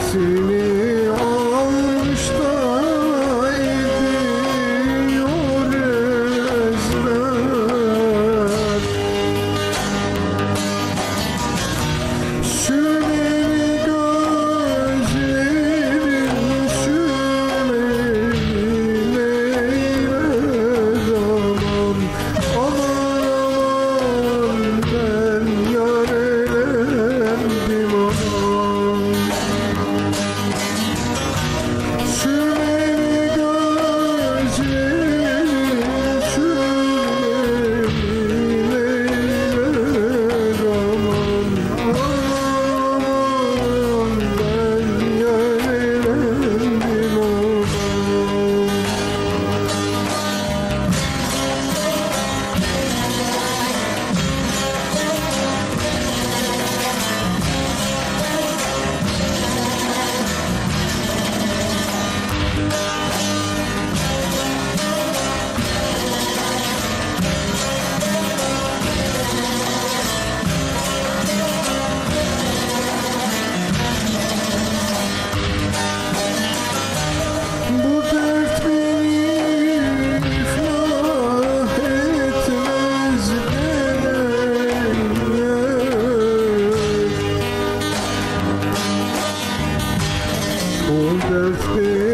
see me. Beni